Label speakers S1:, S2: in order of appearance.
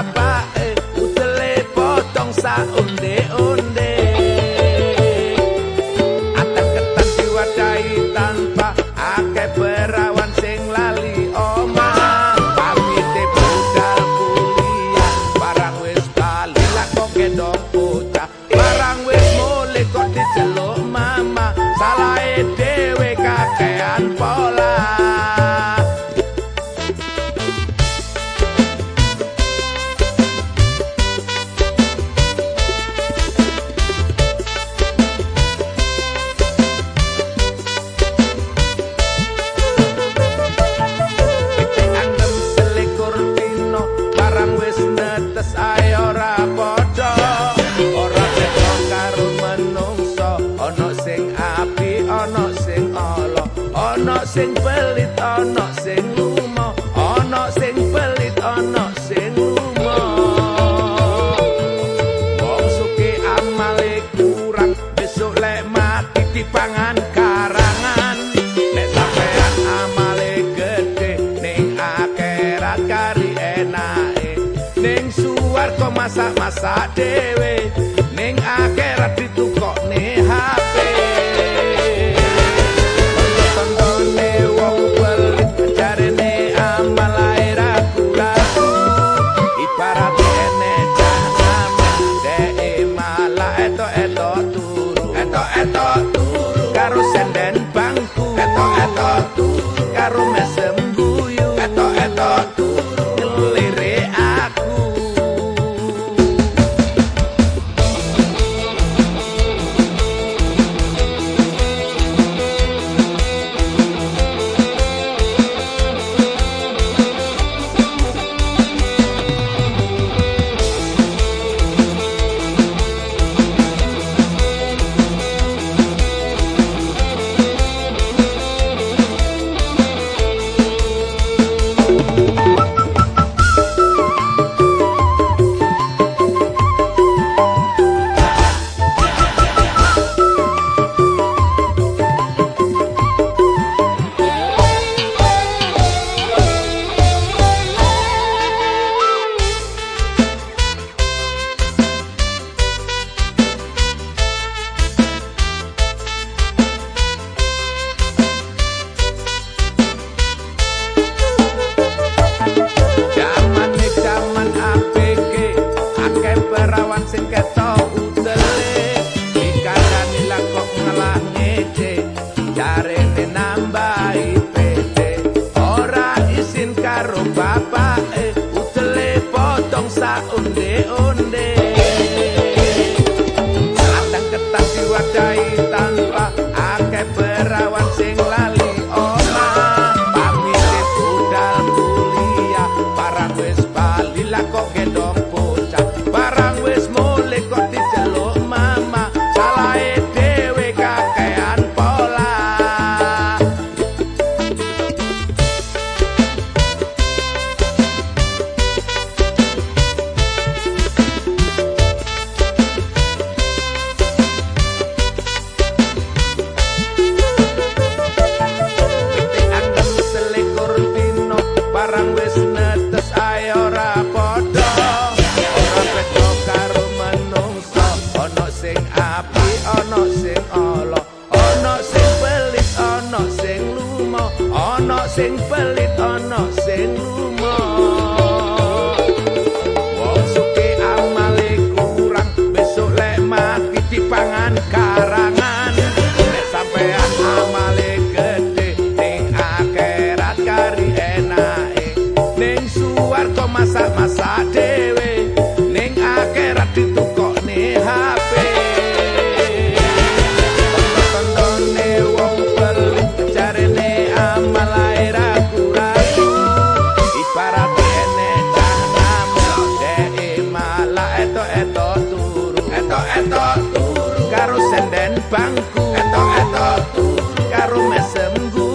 S1: bapake utele potong sa unde unde atap ketan diwadahi tanpa akeh perawan sing lali oma pamite budal kuliah barang wis bali lakon kedok bocah. Barang wis mulih kok dicelok mama salah e sing pelit ana sing lumo ana sing pelit ana sing lumo wong suke amale kurang besok lek mati dipangan karangan. Nek sampean amale gede ning akhirat kari enake. Ning suwarga masak-masak dhewe ning akhirat carro, papá. sing pelit ana sing rumah wong suke amale kurang besok lek mati dipangan karang mengganggu